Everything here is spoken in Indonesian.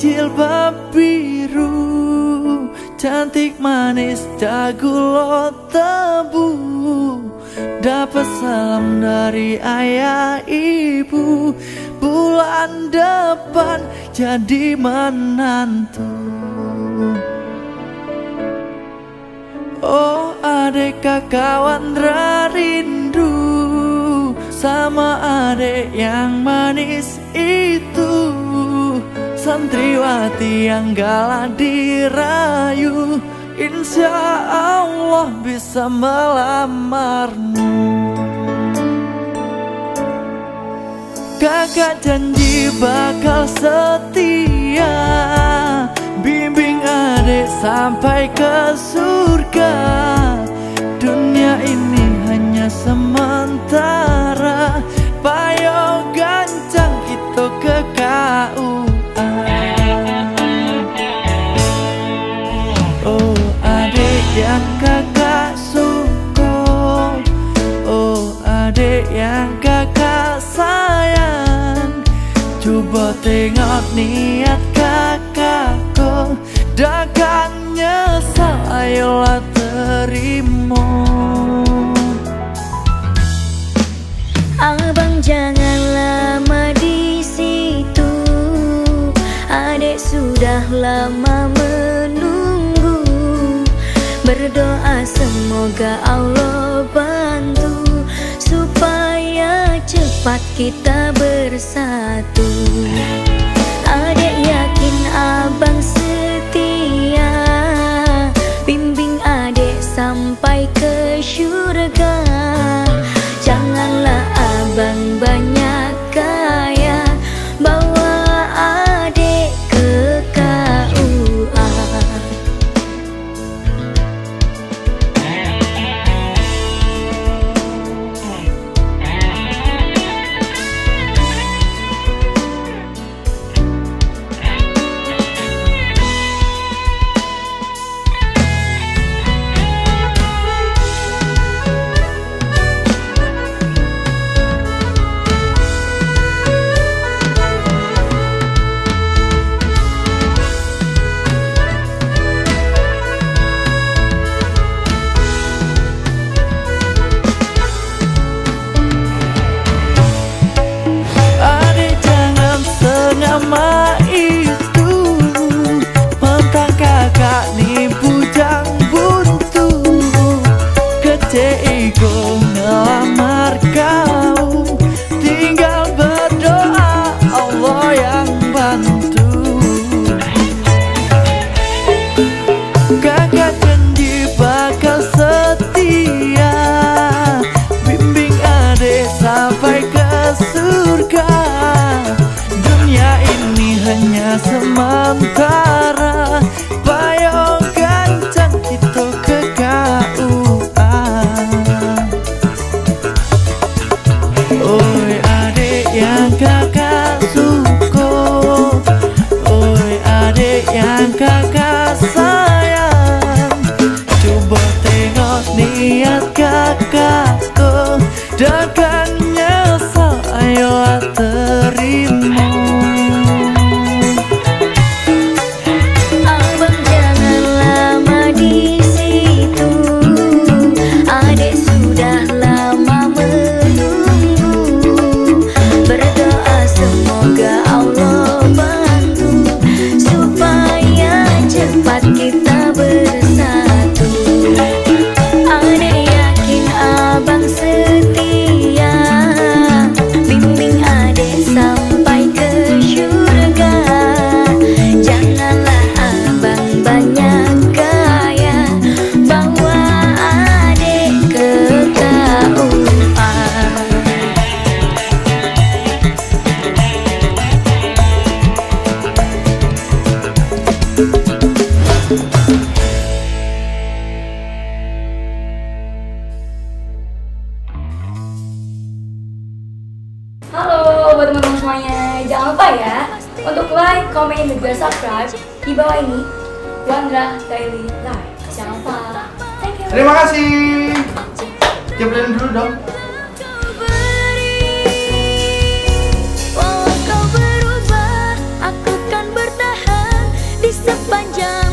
jilbab biru Cantik manis dagulo tebu Dapat salam dari ayah ibu Bulan depan jadi menantu. Oh adek kawan rindu Sama adek yang manis itu. Santriwati yang galak dirayu Insya Allah bisa melamarmu. Kakak janji bakal setia Bimbing adik sampai ke surga. Dunia ini Sudah lama menunggu. Berdoa semoga Allah bantu Supaya cepat kita bersatu. Adek yakin abang setia Halo buat teman-teman semuanya, jangan lupa ya untuk like, comment, dan juga subscribe di bawah ini Wandra Daily Live. Jangan lupa. Thank you. Terima kasih. Jebelin dulu dong. Walau kau berubah, aku kan bertahan di sepanjang